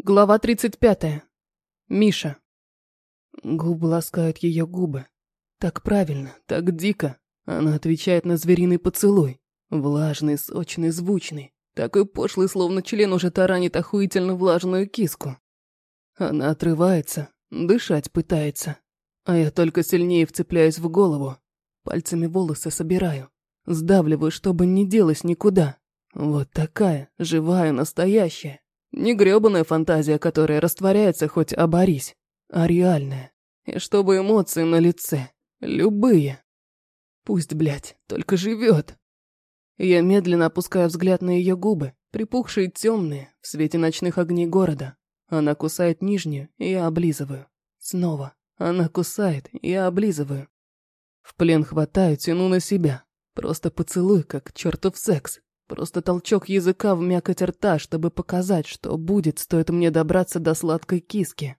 Глава 35. Миша. Губы ласкают ее губы. Так правильно, так дико. Она отвечает на звериный поцелуй. Влажный, сочный, звучный. Такой пошлый, словно член уже таранит охуительно влажную киску. Она отрывается, дышать пытается. А я только сильнее вцепляюсь в голову. Пальцами волосы собираю. Сдавливаю, чтобы не делась никуда. Вот такая, живая, настоящая. Не грёбаная фантазия, которая растворяется хоть оборись, а реальная. И чтобы эмоции на лице. Любые. Пусть, блядь, только живет. Я медленно опускаю взгляд на ее губы, припухшие темные, в свете ночных огней города. Она кусает нижнюю, и я облизываю. Снова. Она кусает, и я облизываю. В плен хватаю, тяну на себя. Просто поцелуй, как чертов секс. Просто толчок языка в мякоть рта, чтобы показать, что будет, стоит мне добраться до сладкой киски.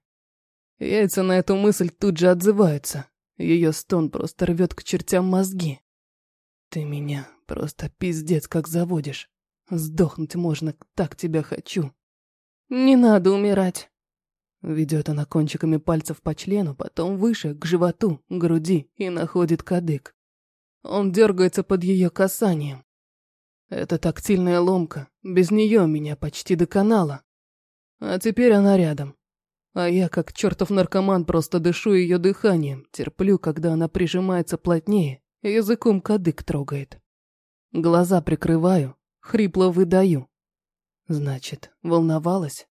Яйца на эту мысль тут же отзываются. Ее стон просто рвет к чертям мозги. Ты меня просто пиздец как заводишь. Сдохнуть можно, так тебя хочу. Не надо умирать. Ведет она кончиками пальцев по члену, потом выше, к животу, груди и находит кадык. Он дергается под ее касанием. Это тактильная ломка, без нее меня почти доконала. А теперь она рядом. А я, как чертов наркоман, просто дышу ее дыханием, терплю, когда она прижимается плотнее, языком кадык трогает. Глаза прикрываю, хрипло выдаю. Значит, волновалась?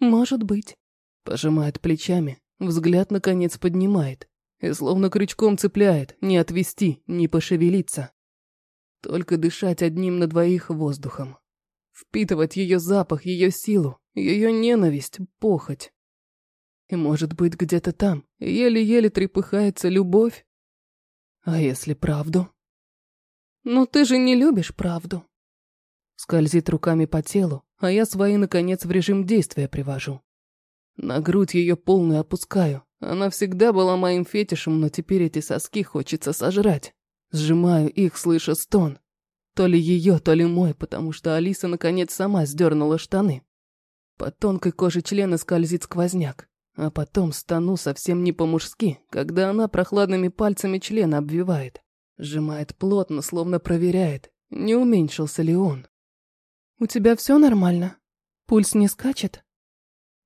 Может быть. Пожимает плечами, взгляд наконец поднимает и словно крючком цепляет, не отвести, не пошевелиться. Только дышать одним на двоих воздухом. Впитывать ее запах, ее силу, ее ненависть, похоть. И, может быть, где-то там еле-еле трепыхается любовь? А если правду? Ну ты же не любишь правду. Скользит руками по телу, а я свои, наконец, в режим действия привожу. На грудь ее полную опускаю. Она всегда была моим фетишем, но теперь эти соски хочется сожрать. Сжимаю их, слыша стон. То ли ее, то ли мой, потому что Алиса наконец сама сдернула штаны. По тонкой коже члена скользит сквозняк. А потом стану совсем не по-мужски, когда она прохладными пальцами члена обвивает. Сжимает плотно, словно проверяет, не уменьшился ли он. «У тебя все нормально? Пульс не скачет?»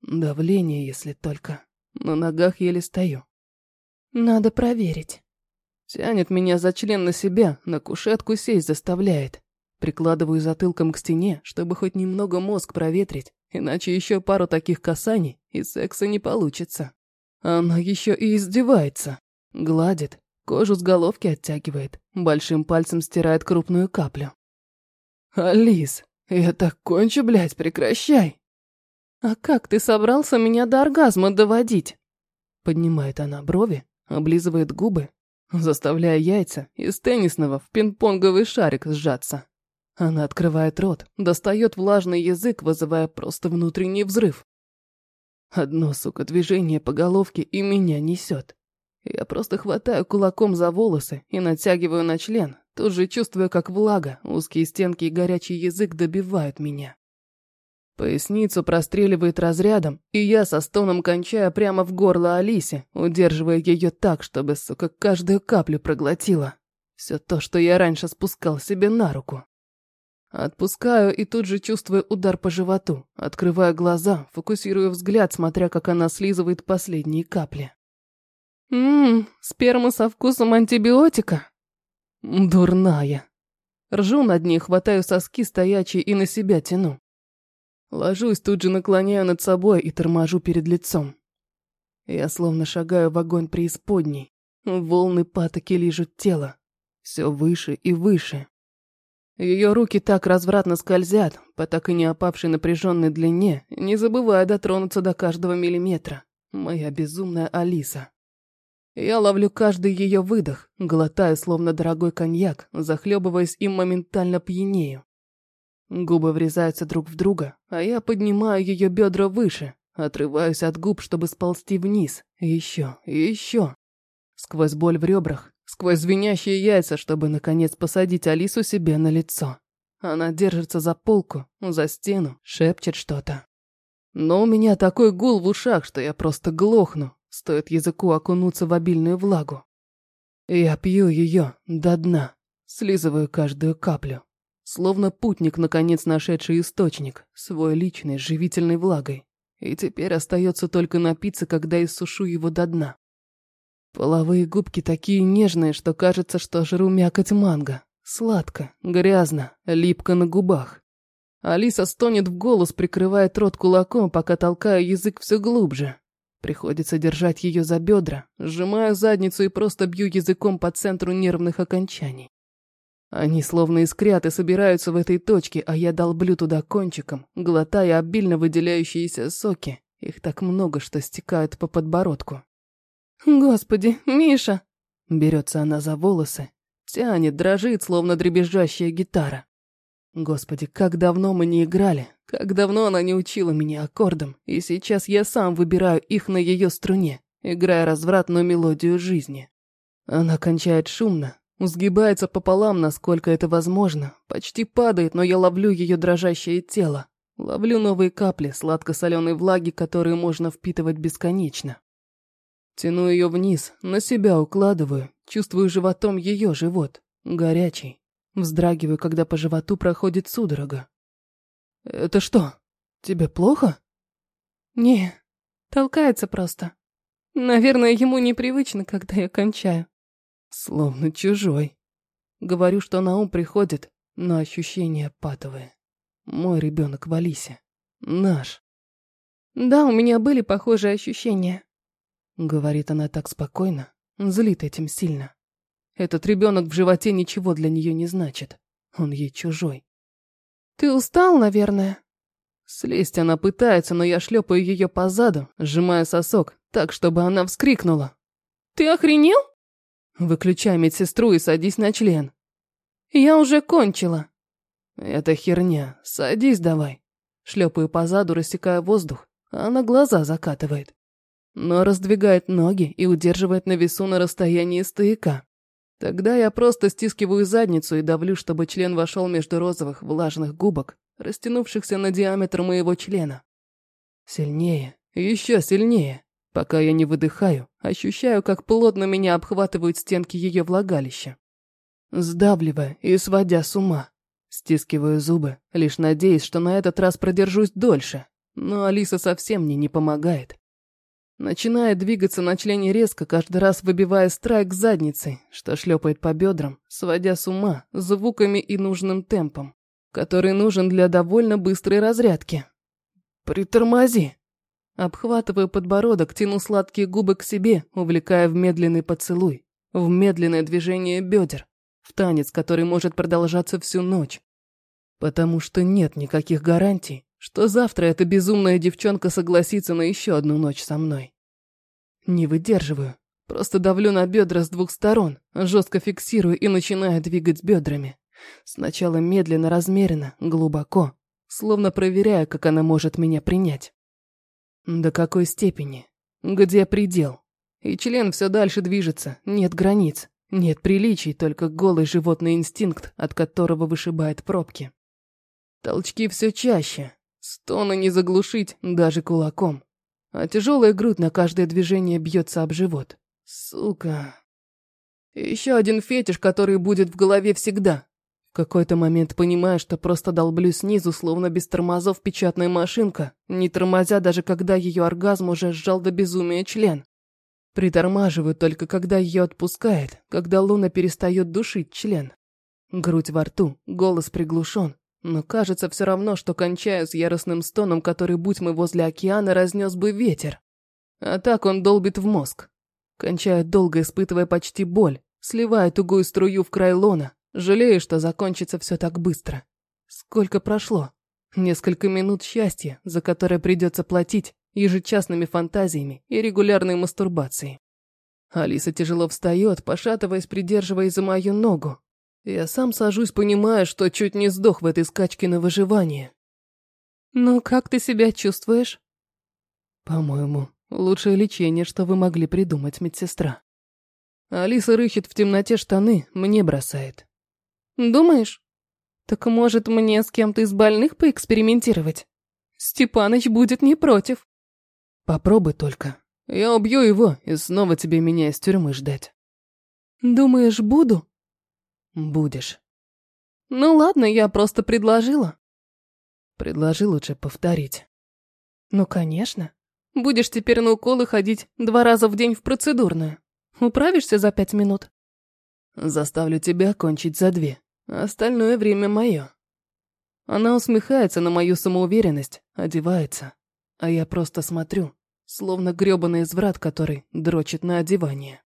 «Давление, если только. На ногах еле стою». «Надо проверить». Тянет меня за член на себя, на кушетку сесть заставляет. Прикладываю затылком к стене, чтобы хоть немного мозг проветрить, иначе еще пару таких касаний, и секса не получится. Она еще и издевается. Гладит, кожу с головки оттягивает, большим пальцем стирает крупную каплю. «Алис, я так кончу, блядь, прекращай!» «А как ты собрался меня до оргазма доводить?» Поднимает она брови, облизывает губы, заставляя яйца из теннисного в пинг-понговый шарик сжаться. Она открывает рот, достает влажный язык, вызывая просто внутренний взрыв. Одно, сука, движение по головке и меня несет. Я просто хватаю кулаком за волосы и натягиваю на член, тут же чувствуя, как влага, узкие стенки и горячий язык добивают меня. Поясницу простреливает разрядом, и я со стоном кончаю прямо в горло Алисе, удерживая ее так, чтобы, сука, каждую каплю проглотила. Все то, что я раньше спускал себе на руку. Отпускаю и тут же чувствую удар по животу, открываю глаза, фокусирую взгляд, смотря как она слизывает последние капли. Ммм, сперма со вкусом антибиотика? Дурная. Ржу над ней, хватаю соски стоячие и на себя тяну. Ложусь, тут же наклоняю над собой и торможу перед лицом. Я словно шагаю в огонь преисподней. Волны патоки лижут тело. Все выше и выше. Ее руки так развратно скользят, по так и не опавшей напряженной длине, не забывая дотронуться до каждого миллиметра. Моя безумная Алиса. Я ловлю каждый ее выдох, глотаю словно дорогой коньяк, захлебываясь им моментально пьянею. Губы врезаются друг в друга, а я поднимаю ее бедра выше, отрываюсь от губ, чтобы сползти вниз. Еще, еще. Сквозь боль в ребрах, сквозь звенящие яйца, чтобы, наконец, посадить Алису себе на лицо. Она держится за полку, за стену, шепчет что-то. Но у меня такой гул в ушах, что я просто глохну, стоит языку окунуться в обильную влагу. Я пью ее до дна, слизываю каждую каплю. Словно путник, наконец нашедший источник, свой личный, живительной влагой. И теперь остается только напиться, когда иссушу его до дна. Половые губки такие нежные, что кажется, что жру мякоть манго. Сладко, грязно, липко на губах. Алиса стонет в голос, прикрывая рот кулаком, пока толкаю язык все глубже. Приходится держать ее за бедра, сжимаю задницу и просто бью языком по центру нервных окончаний. Они словно искрят и собираются в этой точке, а я долблю туда кончиком, глотая обильно выделяющиеся соки. Их так много, что стекают по подбородку. «Господи, Миша!» Берется она за волосы, Тянет, дрожит, словно дребезжащая гитара. Господи, как давно мы не играли, как давно она не учила меня аккордам, и сейчас я сам выбираю их на ее струне, играя развратную мелодию жизни. Она кончает шумно, сгибается пополам, насколько это возможно, почти падает, но я ловлю ее дрожащее тело, ловлю новые капли сладко-соленой влаги, которые можно впитывать бесконечно. Тяну ее вниз, на себя укладываю, чувствую животом ее живот, горячий. Вздрагиваю, когда по животу проходит судорога. «Это что, тебе плохо?» «Не, толкается просто. Наверное, ему непривычно, когда я кончаю». Словно чужой. Говорю, что на ум приходит, но ощущения патовые. Мой ребенок в Алисе. Наш. Да, у меня были похожие ощущения. Говорит она так спокойно, злит этим сильно. Этот ребенок в животе ничего для нее не значит. Он ей чужой. Ты устал, наверное? Слезть она пытается, но я шлепаю ее по заду, сжимая сосок, так, чтобы она вскрикнула. Ты охренел? Выключай медсестру и садись на член. Я уже кончила. Это херня, садись давай. Шлепаю по заду, рассекая воздух, она глаза закатывает но раздвигает ноги и удерживает на весу на расстоянии стояка. Тогда я просто стискиваю задницу и давлю, чтобы член вошел между розовых влажных губок, растянувшихся на диаметр моего члена. Сильнее, еще сильнее. Пока я не выдыхаю, ощущаю, как плотно меня обхватывают стенки ее влагалища. Сдавливая и сводя с ума. Стискиваю зубы, лишь надеясь, что на этот раз продержусь дольше. Но Алиса совсем мне не помогает. Начинает двигаться на члене резко, каждый раз выбивая страйк задницей, что шлепает по бедрам, сводя с ума звуками и нужным темпом, который нужен для довольно быстрой разрядки. «Притормози!» Обхватываю подбородок, тяну сладкие губы к себе, увлекая в медленный поцелуй, в медленное движение бедер, в танец, который может продолжаться всю ночь. Потому что нет никаких гарантий, что завтра эта безумная девчонка согласится на еще одну ночь со мной. Не выдерживаю, просто давлю на бедра с двух сторон, жестко фиксирую и начинаю двигать бедрами. Сначала медленно, размеренно, глубоко, словно проверяя, как она может меня принять. До какой степени? Где предел? И член все дальше движется, нет границ, нет приличий, только голый животный инстинкт, от которого вышибает пробки. Толчки все чаще, Стоны не заглушить даже кулаком. А тяжелая грудь на каждое движение бьется об живот. Сука. Еще один фетиш, который будет в голове всегда. Какой-то момент понимаю, что просто долблю снизу, словно без тормозов печатная машинка, не тормозя даже когда ее оргазм уже сжал до безумия член. Притормаживаю только когда ее отпускает, когда луна перестает душить член. Грудь во рту, голос приглушен, но кажется все равно, что кончаю с яростным стоном, который, будь мы возле океана, разнес бы ветер. А так он долбит в мозг. Кончаю долго, испытывая почти боль, сливая тугую струю в край лона, жалею, что закончится все так быстро. Сколько прошло? Несколько минут счастья, за которое придется платить ежечасными фантазиями и регулярной мастурбацией. Алиса тяжело встает, пошатываясь, придерживая за мою ногу, я сам сажусь, понимая, что чуть не сдох в этой скачке на выживание. «Ну, как ты себя чувствуешь?» «По-моему, лучшее лечение, что вы могли придумать, медсестра». Алиса рыхит в темноте штаны, мне бросает. «Думаешь? Так может мне с кем-то из больных поэкспериментировать? Степаныч будет не против. Попробуй только. Я убью его и снова тебе меня из тюрьмы ждать. Думаешь, буду? Будешь. Ну ладно, я просто предложила. Предложи лучше повторить. Ну, конечно. Будешь теперь на уколы ходить два раза в день в процедурную. Управишься за пять минут? Заставлю тебя кончить за две. Остальное время мое. Она усмехается на мою самоуверенность, одевается. А я просто смотрю, словно грёбаный изврат, который дрочит на одевание.